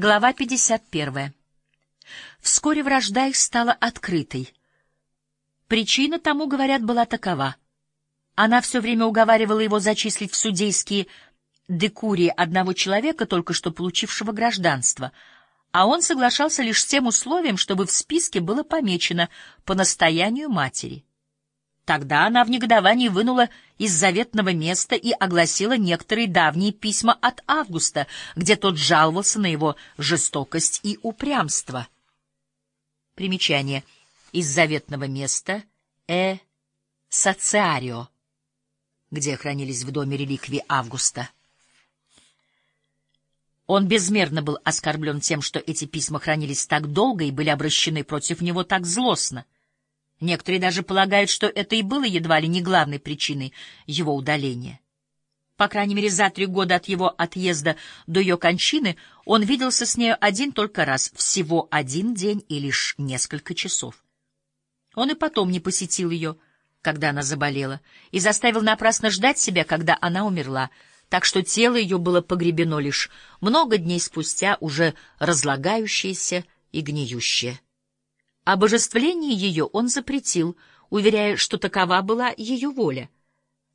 Глава 51. Вскоре вражда их стала открытой. Причина тому, говорят, была такова. Она все время уговаривала его зачислить в судейские декурии одного человека, только что получившего гражданство, а он соглашался лишь с тем условием, чтобы в списке было помечено по настоянию матери. Тогда она в негодовании вынула из заветного места и огласила некоторые давние письма от Августа, где тот жаловался на его жестокость и упрямство. Примечание. Из заветного места «э социарио», где хранились в доме реликвии Августа. Он безмерно был оскорблен тем, что эти письма хранились так долго и были обращены против него так злостно. Некоторые даже полагают, что это и было едва ли не главной причиной его удаления. По крайней мере, за три года от его отъезда до ее кончины он виделся с нею один только раз, всего один день и лишь несколько часов. Он и потом не посетил ее, когда она заболела, и заставил напрасно ждать себя, когда она умерла, так что тело ее было погребено лишь много дней спустя, уже разлагающееся и гниющее. Обожествление ее он запретил, уверяя, что такова была ее воля.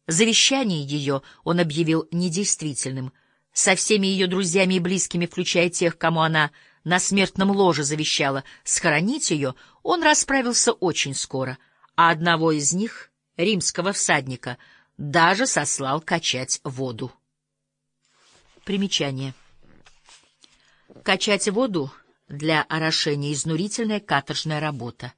Завещание ее он объявил недействительным. Со всеми ее друзьями и близкими, включая тех, кому она на смертном ложе завещала схоронить ее, он расправился очень скоро, а одного из них, римского всадника, даже сослал качать воду. Примечание. Качать воду — для орошения изнурительная каторжная работа.